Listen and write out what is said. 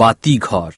বাতিঘর।